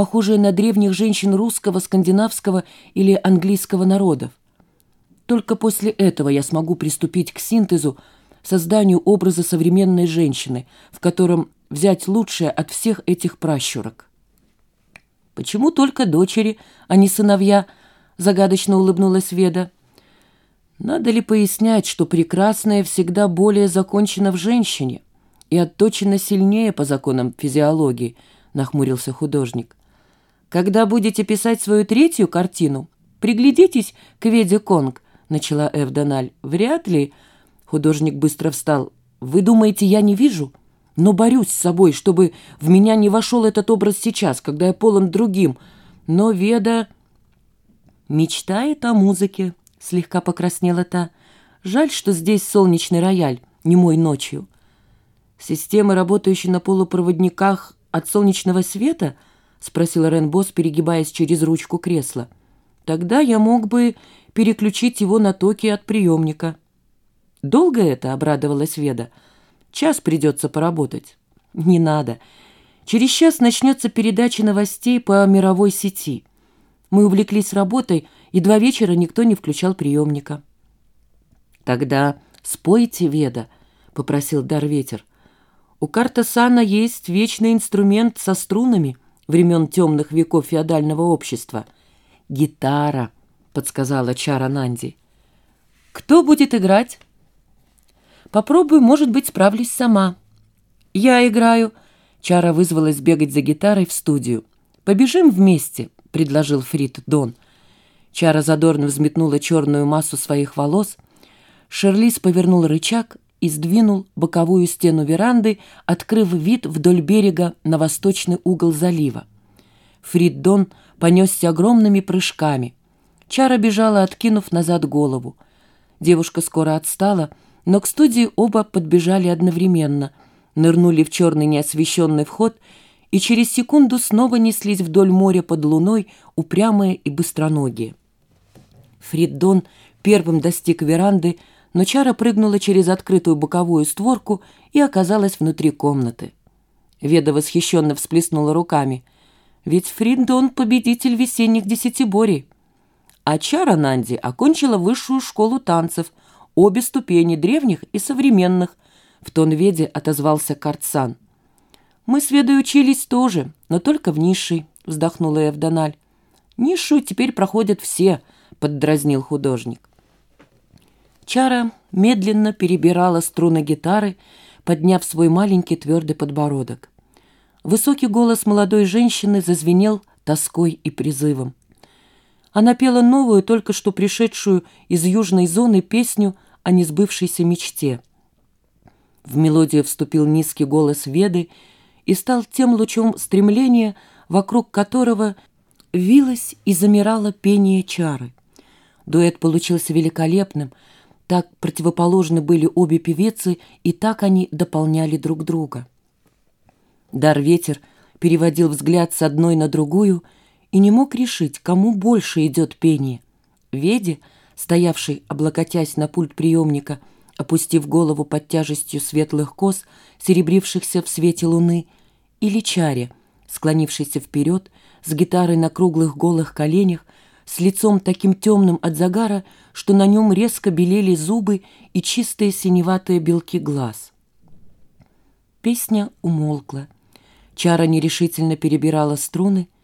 похожее на древних женщин русского, скандинавского или английского народов. Только после этого я смогу приступить к синтезу, созданию образа современной женщины, в котором взять лучшее от всех этих пращурок. «Почему только дочери, а не сыновья?» — загадочно улыбнулась Веда. «Надо ли пояснять, что прекрасное всегда более закончено в женщине и отточено сильнее по законам физиологии?» — нахмурился художник. «Когда будете писать свою третью картину, приглядитесь к Веде Конг», — начала Эвдональ. «Вряд ли...» — художник быстро встал. «Вы думаете, я не вижу?» но борюсь с собой, чтобы в меня не вошел этот образ сейчас, когда я полон другим. Но Веда мечтает о музыке, слегка покраснела та. Жаль, что здесь солнечный рояль, не мой ночью. Системы, работающие на полупроводниках от солнечного света, спросила Ренбос, перегибаясь через ручку кресла. Тогда я мог бы переключить его на токи от приемника. Долго это, обрадовалась Веда. — Час придется поработать. Не надо. Через час начнется передача новостей по мировой сети. Мы увлеклись работой, и два вечера никто не включал приемника. «Тогда спойте, Веда», — попросил Дарветер. «У Картасана есть вечный инструмент со струнами времен темных веков феодального общества. Гитара», — подсказала Чара Нанди. «Кто будет играть?» Попробую, может быть, справлюсь сама. Я играю. Чара вызвалась бегать за гитарой в студию. Побежим вместе, предложил Фрид Дон. Чара задорно взметнула черную массу своих волос. Шерлис повернул рычаг и сдвинул боковую стену веранды, открыв вид вдоль берега на восточный угол залива. Фрид Дон понесся огромными прыжками. Чара бежала, откинув назад голову. Девушка скоро отстала, но к студии оба подбежали одновременно, нырнули в черный неосвещенный вход и через секунду снова неслись вдоль моря под луной, упрямые и быстроногие. Фриддон первым достиг веранды, но Чара прыгнула через открытую боковую створку и оказалась внутри комнаты. Веда восхищенно всплеснула руками. «Ведь Фриддон — победитель весенних десятиборий!» А Чара Нанди окончила высшую школу танцев — обе ступени древних и современных, в тон веде отозвался Карцан. Мы с Ведой учились тоже, но только в низшей, вздохнула Евдональ. Низшую теперь проходят все, поддразнил художник. Чара медленно перебирала струны гитары, подняв свой маленький твердый подбородок. Высокий голос молодой женщины зазвенел тоской и призывом. Она пела новую, только что пришедшую из южной зоны песню о несбывшейся мечте. В мелодию вступил низкий голос Веды и стал тем лучом стремления, вокруг которого вилось и замирало пение чары. Дуэт получился великолепным, так противоположны были обе певицы, и так они дополняли друг друга. Дар-ветер переводил взгляд с одной на другую — и не мог решить, кому больше идет пение. Веде, стоявший, облокотясь на пульт приемника, опустив голову под тяжестью светлых кос, серебрившихся в свете луны, или Чаре, склонившийся вперед, с гитарой на круглых голых коленях, с лицом таким темным от загара, что на нем резко белели зубы и чистые синеватые белки глаз. Песня умолкла. Чара нерешительно перебирала струны —